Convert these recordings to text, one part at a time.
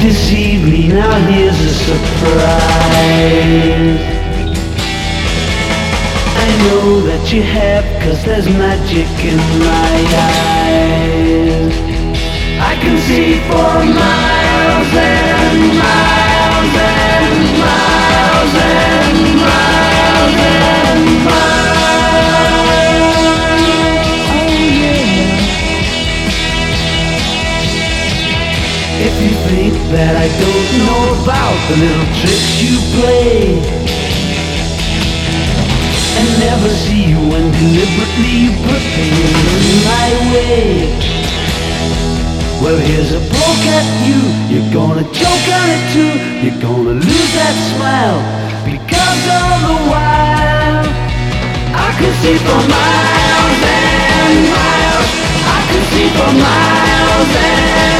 deceived me, now here's a surprise. I know that you have, cause there's magic in my eyes. I can see for you think that I don't know about the little tricks you play and never see you when deliberately you put things in my way. Well, here's a poke at you. You're gonna choke on it too. You're gonna lose that smile because all the while I could see for miles and miles. I could see for miles and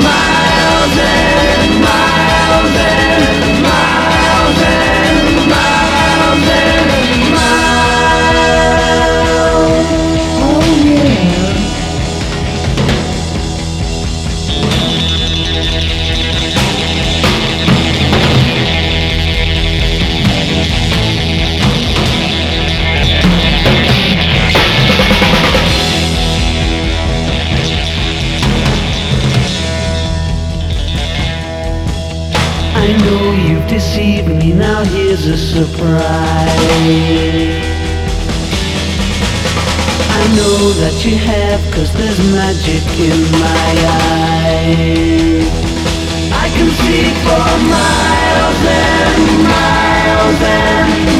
see I know you've deceived me, now here's a surprise. I know that you have, cause there's magic in my eyes. I can see for miles and miles and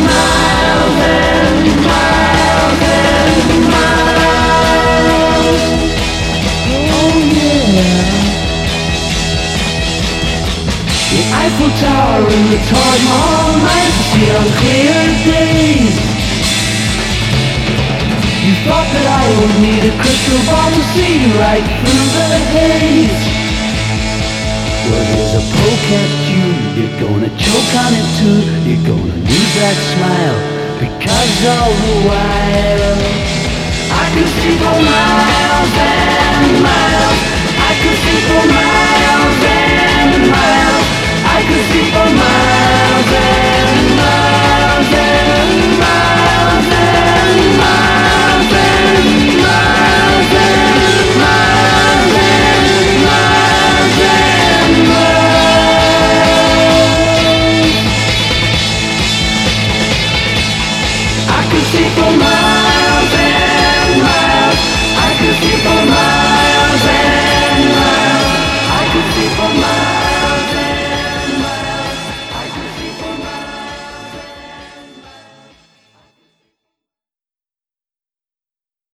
The Eiffel Tower and the Taj Mahal night see on clear days. You thought that I would need a crystal ball to see right through the haze. Well, here's a poke at you. You're gonna choke on it too. You're gonna need that smile because all the while I could see for miles and miles. I could see for miles.